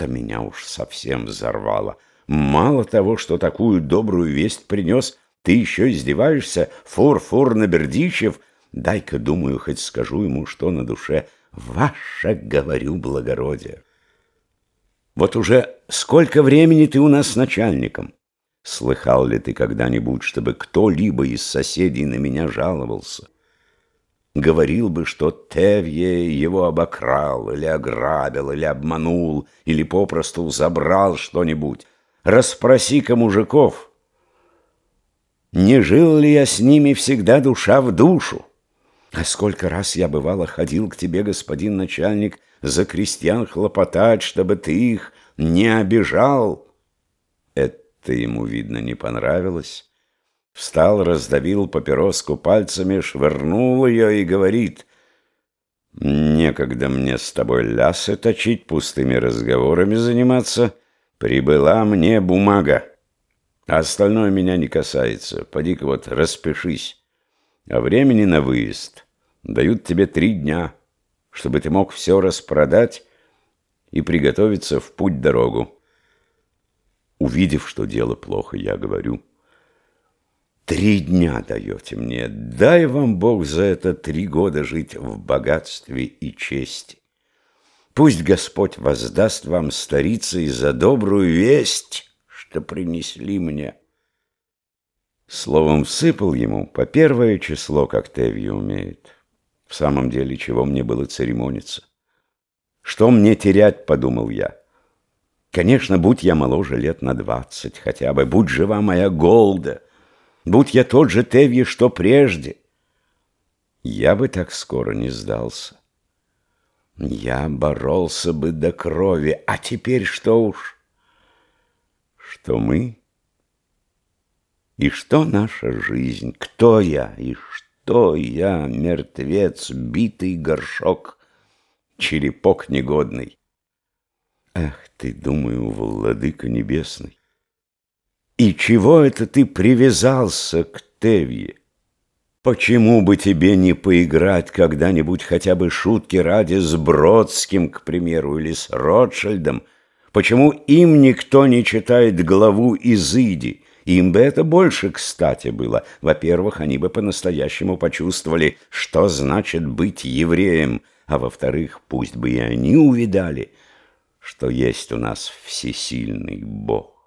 тут-то меня уж совсем взорвало. Мало того, что такую добрую весть принес, ты еще издеваешься? Фур-фур на Бердичев? Дай-ка, думаю, хоть скажу ему, что на душе. Ваше, говорю, благородие. Вот уже сколько времени ты у нас начальником? Слыхал ли ты когда-нибудь, чтобы кто-либо из соседей на меня жаловался? Говорил бы, что Тевье его обокрал, или ограбил, или обманул, или попросту забрал что-нибудь. Расспроси-ка мужиков, не жил ли я с ними всегда душа в душу? А сколько раз я, бывало, ходил к тебе, господин начальник, за крестьян хлопотать, чтобы ты их не обижал. Это ему, видно, не понравилось. Встал, раздавил папироску пальцами, швырнул ее и говорит, «Некогда мне с тобой лясы точить, пустыми разговорами заниматься. Прибыла мне бумага, а остальное меня не касается. Поди-ка вот распишись». А времени на выезд дают тебе три дня, чтобы ты мог все распродать и приготовиться в путь-дорогу. Увидев, что дело плохо, я говорю, «Три дня даете мне, дай вам Бог за это три года жить в богатстве и чести. Пусть Господь воздаст вам, старицы, за добрую весть, что принесли мне». Словом, всыпал ему по первое число, как Теви умеет. В самом деле, чего мне было церемониться? Что мне терять, подумал я. Конечно, будь я моложе лет на двадцать хотя бы, будь жива моя Голда, будь я тот же Теви, что прежде, я бы так скоро не сдался. Я боролся бы до крови, а теперь что уж? Что мы и что наша жизнь? Кто я? И что я, мертвец, битый горшок, черепок негодный? Ах ты, думаю, владыка небесный, и чего это ты привязался к Тевье? Почему бы тебе не поиграть когда-нибудь хотя бы шутки ради с Бродским, к примеру, или с Ротшильдом? Почему им никто не читает главу Изыди? Им бы это больше кстати было. Во-первых, они бы по-настоящему почувствовали, что значит быть евреем, а во-вторых, пусть бы и они увидали, что есть у нас всесильный Бог.